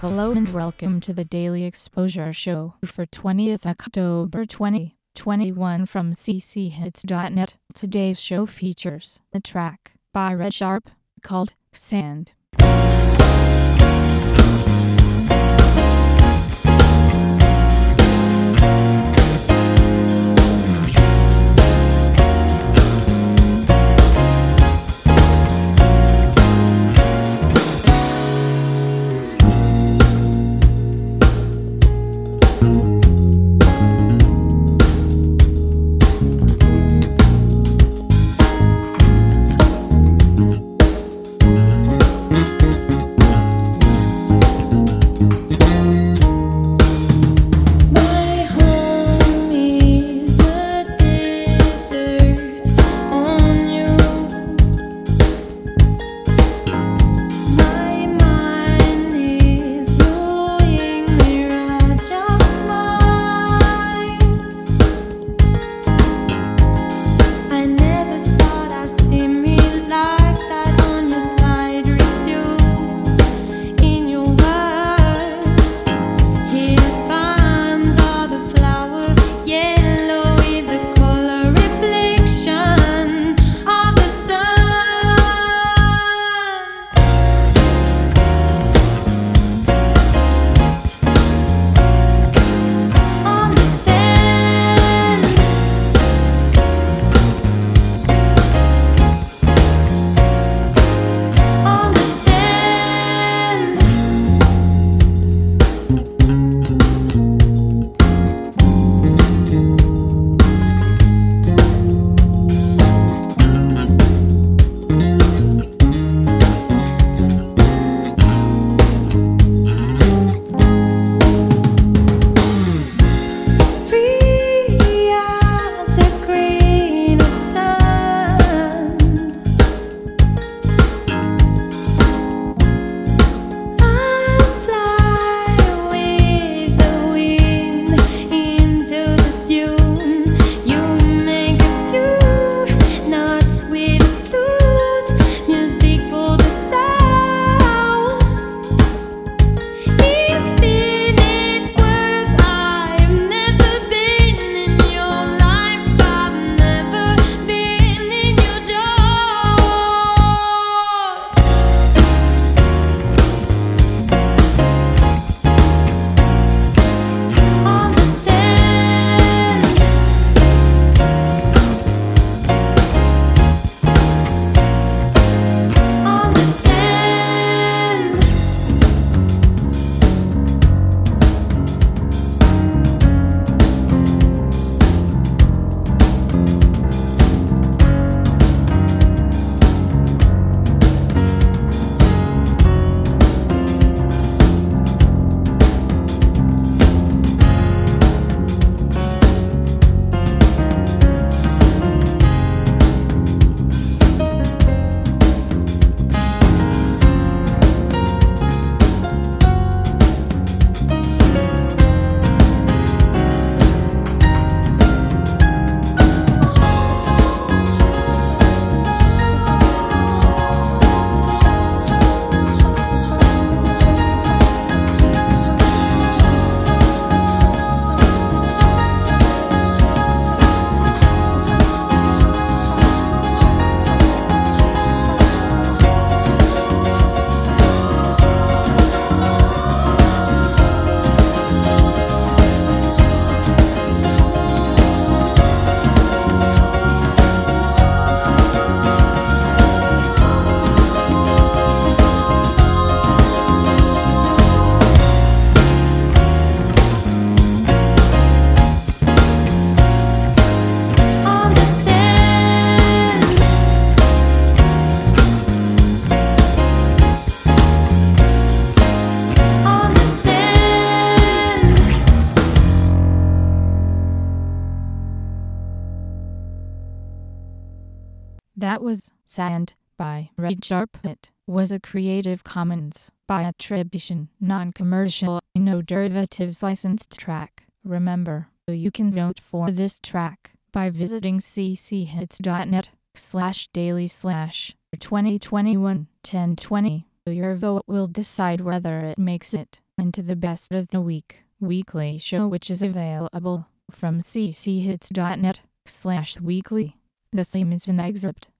Hello and welcome to the Daily Exposure Show for 20th October 2021 from cchits.net. Today's show features the track by Red Sharp called Sand. That was Sand by Red Sharp. It was a Creative Commons by attribution, non-commercial, no derivatives licensed track. Remember, you can vote for this track by visiting cchits.net slash daily slash 2021 1020. Your vote will decide whether it makes it into the best of the week weekly show which is available from cchits.net slash weekly. The theme is an excerpt